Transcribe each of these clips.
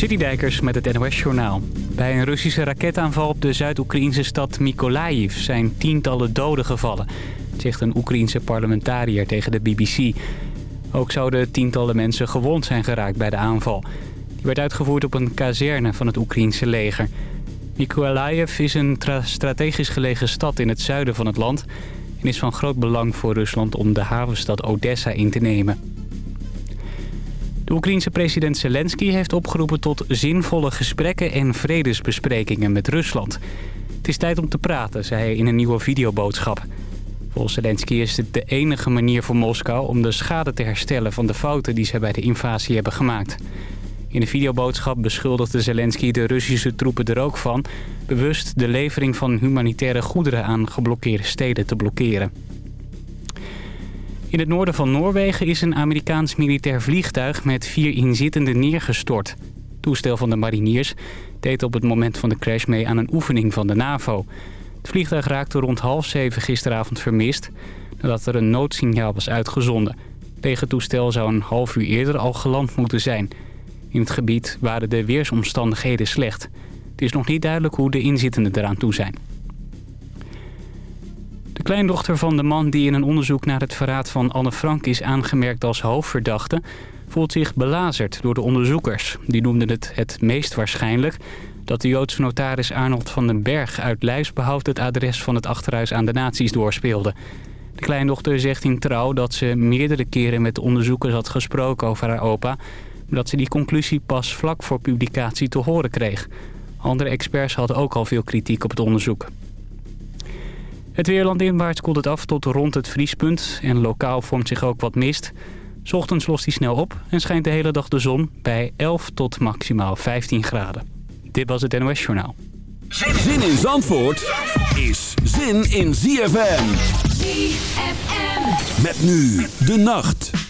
Citydijkers met het NOS-journaal. Bij een Russische raketaanval op de Zuid-Oekraïnse stad Mykolaiv zijn tientallen doden gevallen, zegt een Oekraïense parlementariër tegen de BBC. Ook zouden tientallen mensen gewond zijn geraakt bij de aanval. Die werd uitgevoerd op een kazerne van het Oekraïense leger. Mykolaiv is een strategisch gelegen stad in het zuiden van het land... en is van groot belang voor Rusland om de havenstad Odessa in te nemen. De Oekraïense president Zelensky heeft opgeroepen tot zinvolle gesprekken en vredesbesprekingen met Rusland. Het is tijd om te praten, zei hij in een nieuwe videoboodschap. Volgens Zelensky is het de enige manier voor Moskou om de schade te herstellen van de fouten die ze bij de invasie hebben gemaakt. In de videoboodschap beschuldigde Zelensky de Russische troepen er ook van... bewust de levering van humanitaire goederen aan geblokkeerde steden te blokkeren. In het noorden van Noorwegen is een Amerikaans militair vliegtuig met vier inzittenden neergestort. Toestel van de mariniers deed op het moment van de crash mee aan een oefening van de NAVO. Het vliegtuig raakte rond half zeven gisteravond vermist nadat er een noodsignaal was uitgezonden. Het tegentoestel zou een half uur eerder al geland moeten zijn. In het gebied waren de weersomstandigheden slecht. Het is nog niet duidelijk hoe de inzittenden eraan toe zijn. De kleindochter van de man die in een onderzoek naar het verraad van Anne Frank is aangemerkt als hoofdverdachte... voelt zich belazerd door de onderzoekers. Die noemden het het meest waarschijnlijk dat de Joodse notaris Arnold van den Berg uit Lijfsbehoud het adres van het achterhuis aan de nazi's doorspeelde. De kleindochter zegt in trouw dat ze meerdere keren met onderzoekers had gesproken over haar opa... dat ze die conclusie pas vlak voor publicatie te horen kreeg. Andere experts hadden ook al veel kritiek op het onderzoek. Het weerland inwaarts koelt het af tot rond het vriespunt en lokaal vormt zich ook wat mist. Ochtends lost hij snel op en schijnt de hele dag de zon bij 11 tot maximaal 15 graden. Dit was het NOS Journaal. Zin in Zandvoort is zin in ZFM. ZFM. Met nu de nacht.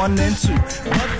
one and two. But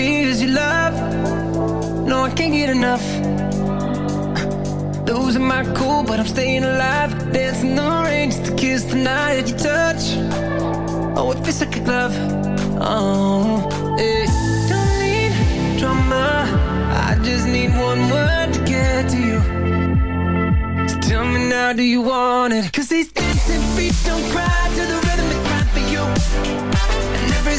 fears you love. No, I can't get enough. Losing my cool, but I'm staying alive. Dancing the rain just to kiss the night that you touch. Oh, it feels like a glove. Oh, yeah. Don't need drama. I just need one word to get to you. So tell me now, do you want it? Cause these dancing feet don't cry to the rhythm they cry for you. And every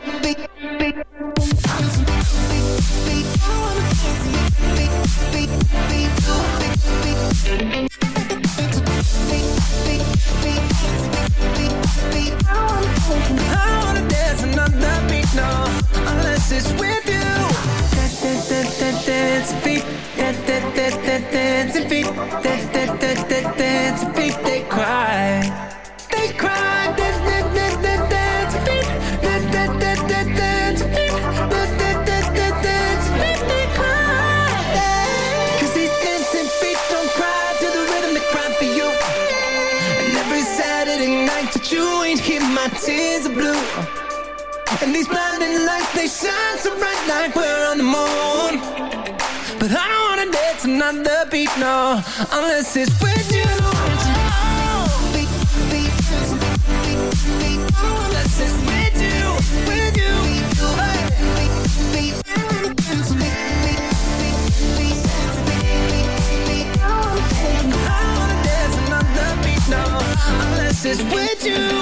no, unless it's with you. Dancing feet, dancing feet, dancing feet, they cry. They cry. you ain't my tears are blue sun so bright like we're on the moon. But I don't wanna dance another beat, no Unless it's with you. Unless it's with you, with you, Unless it's with you.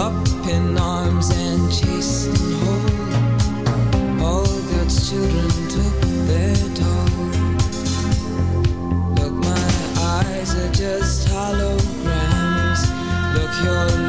up in arms and chase and. All God's children took their toll. Look, my eyes are just holograms. Look, your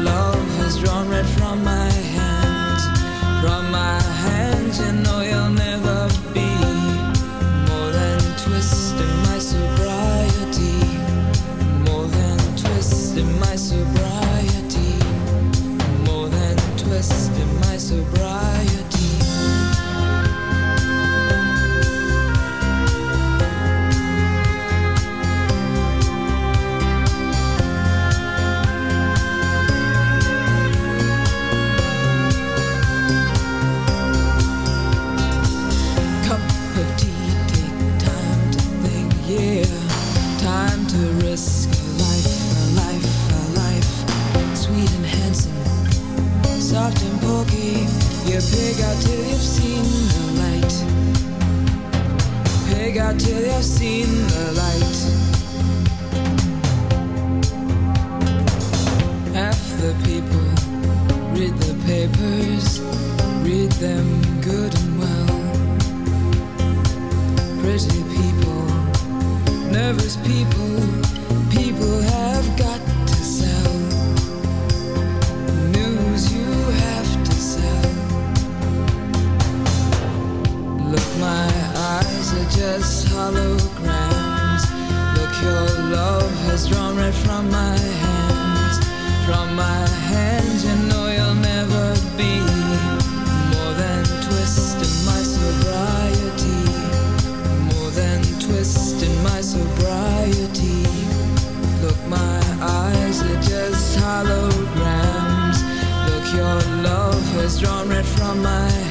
my mind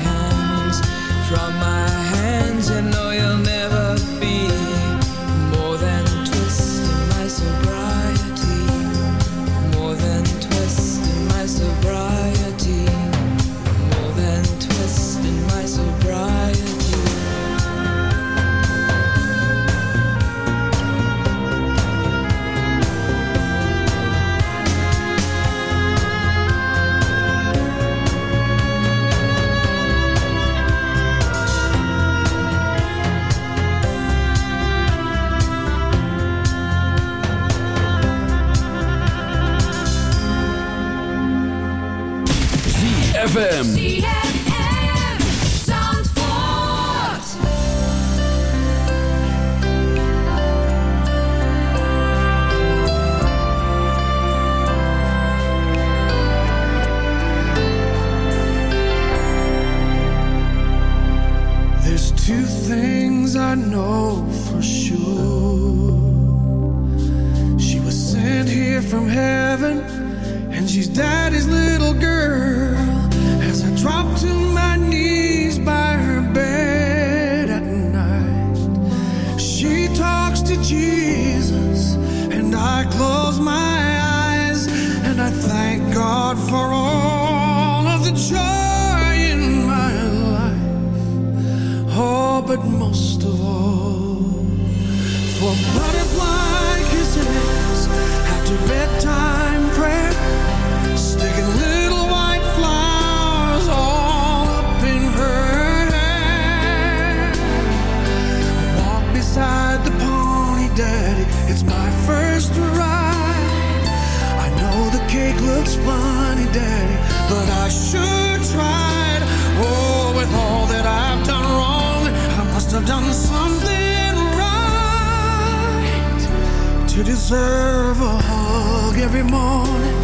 serve a hug every morning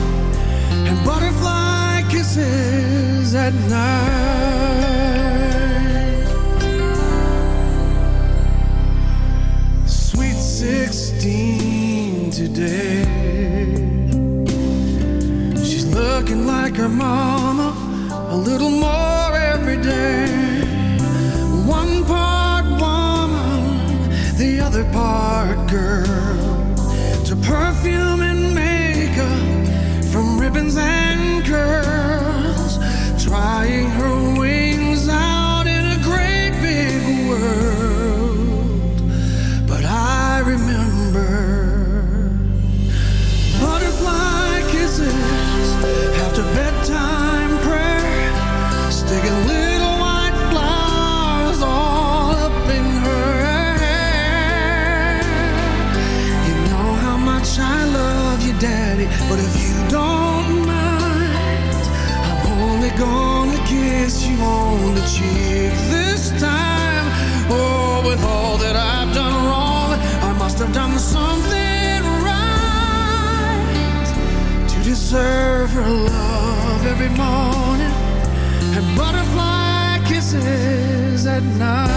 and butterfly kisses at night. morning and butterfly kisses at night.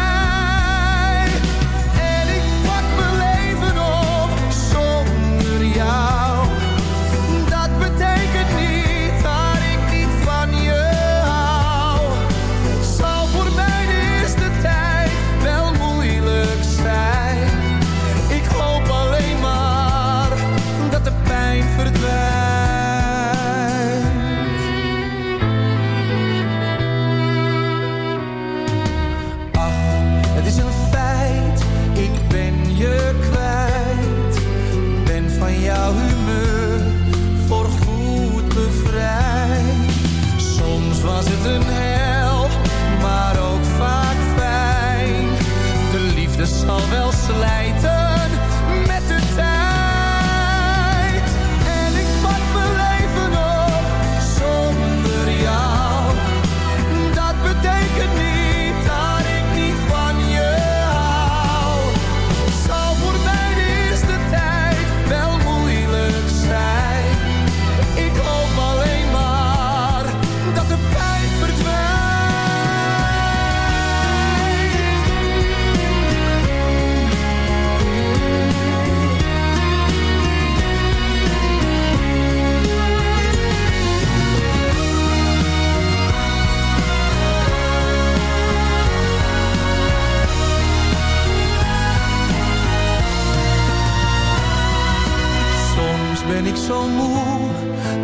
ik zo moe,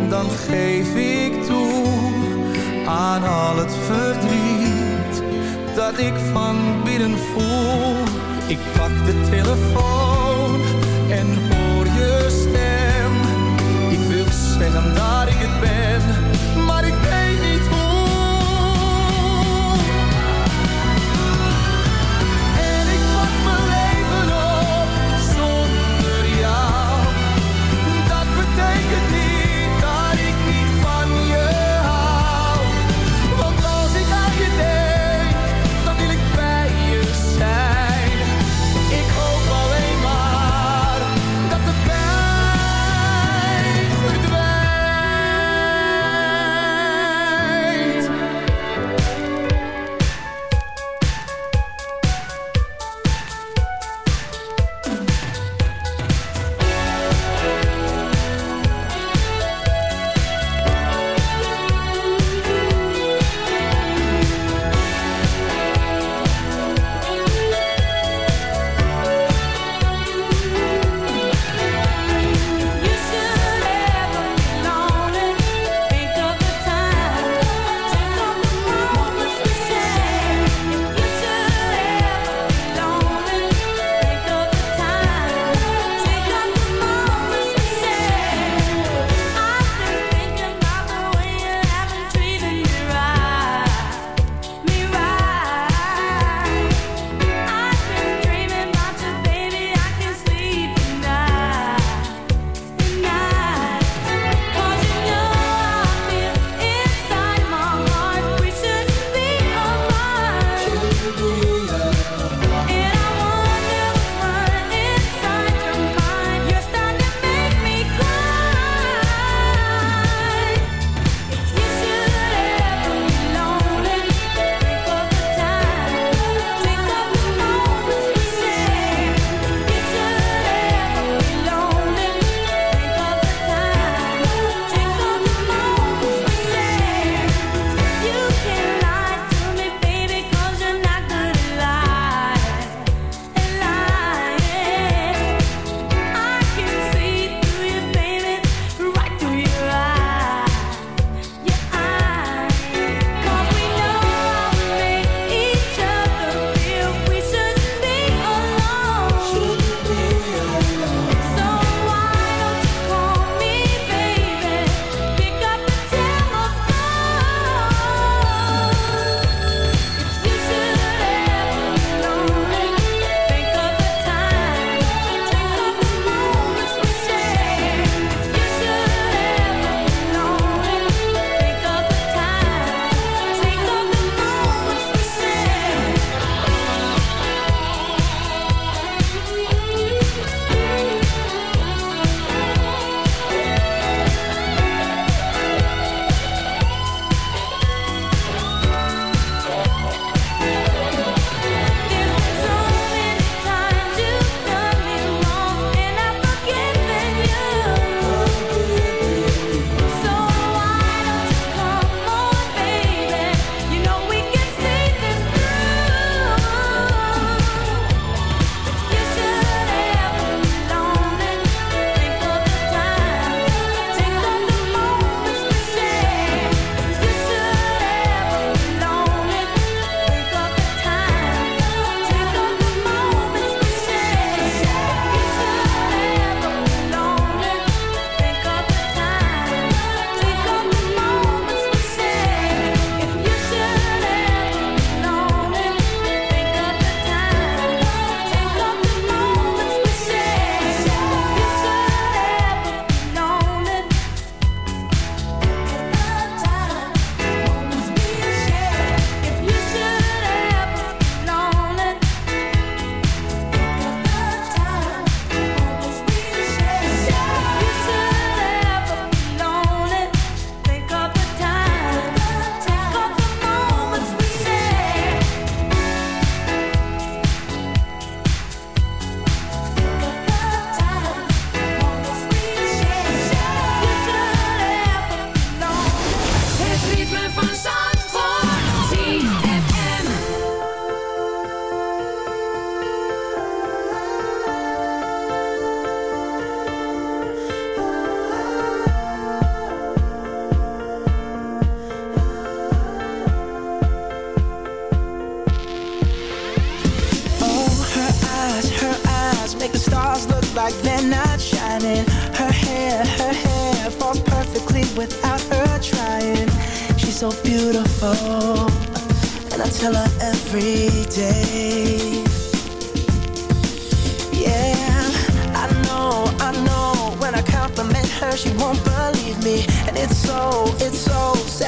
dan geef ik toe aan al het verdriet dat ik van binnen voel. Ik pak de telefoon en hoor je stem. Ik wil zeggen dat ik het ben, maar ik ben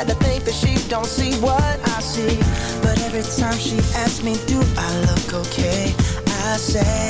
sad to think that she don't see what I see. But every time she asks me do I look okay? I say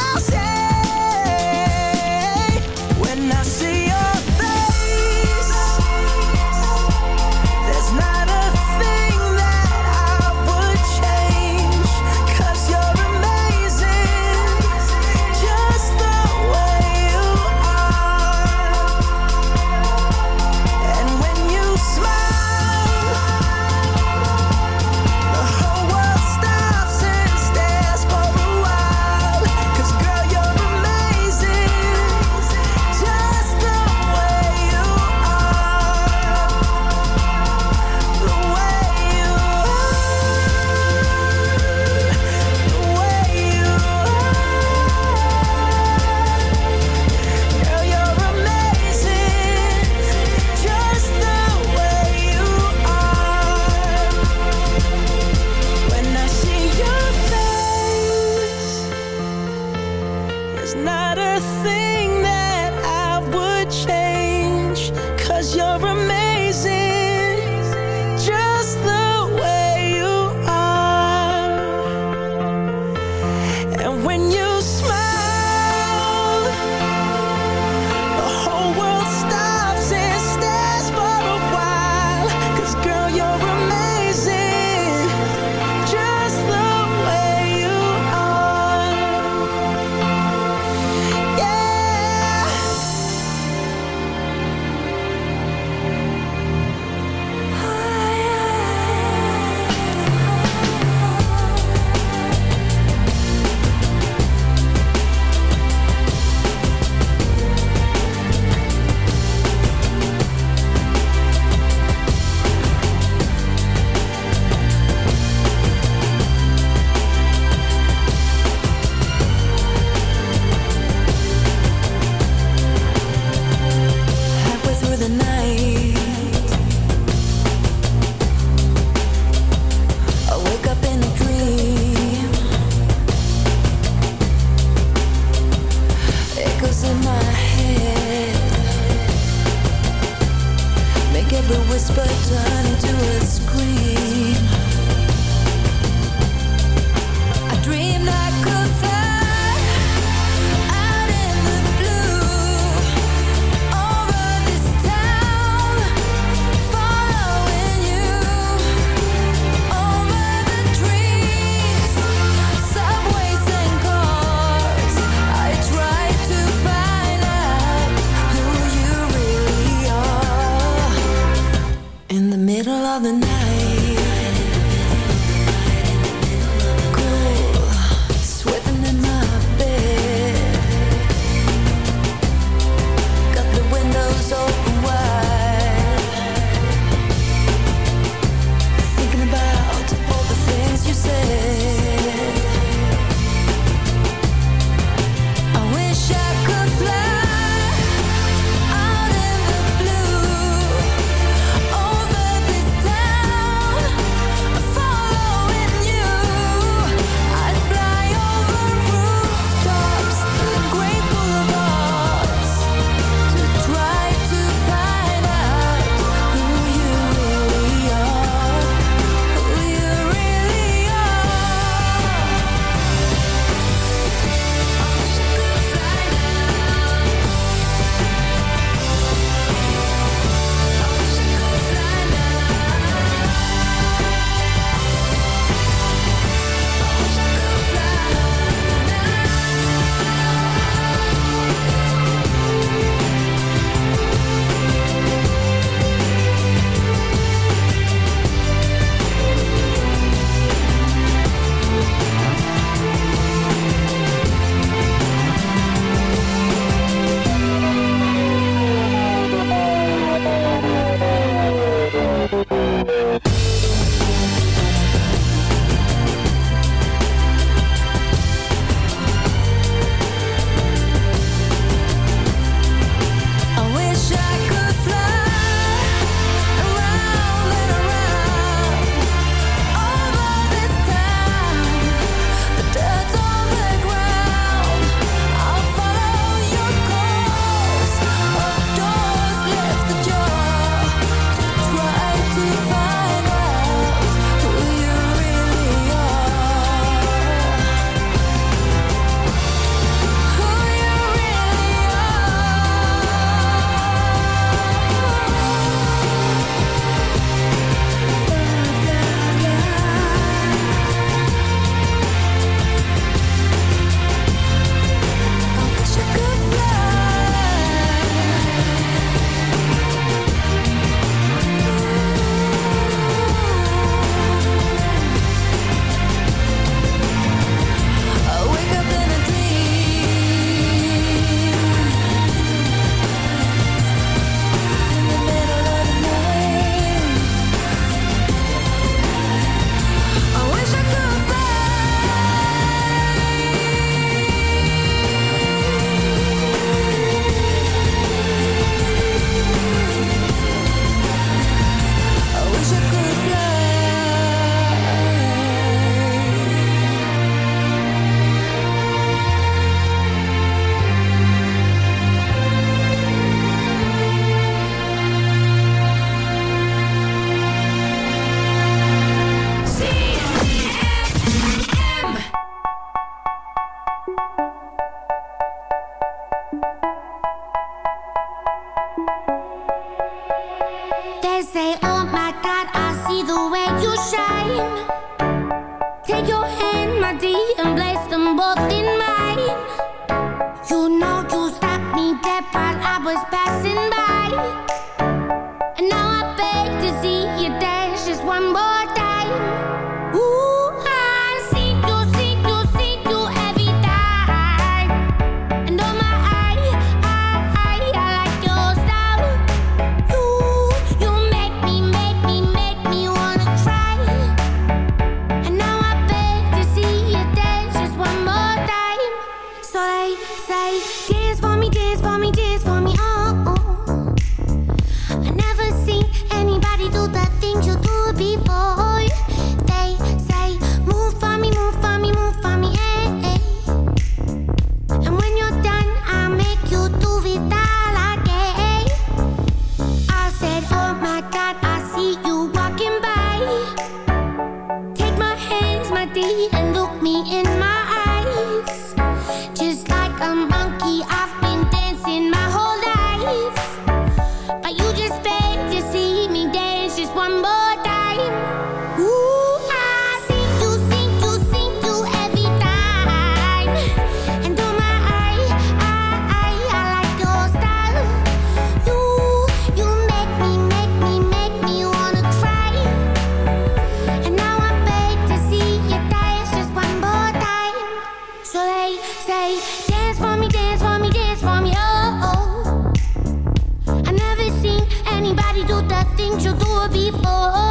anybody do the things you do before.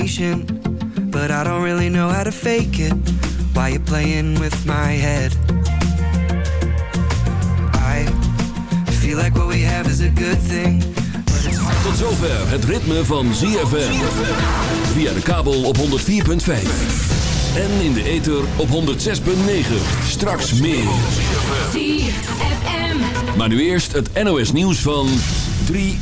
can to be patient, but I don't really know how to fake it. Why you playing with my head? I feel like what we have is a good thing, but it's Tot zover het ritme van ZFM. Via de kabel op 104.5. En in de ether op 106.9. Straks meer. ZFM. Maar nu eerst het NOS nieuws van 3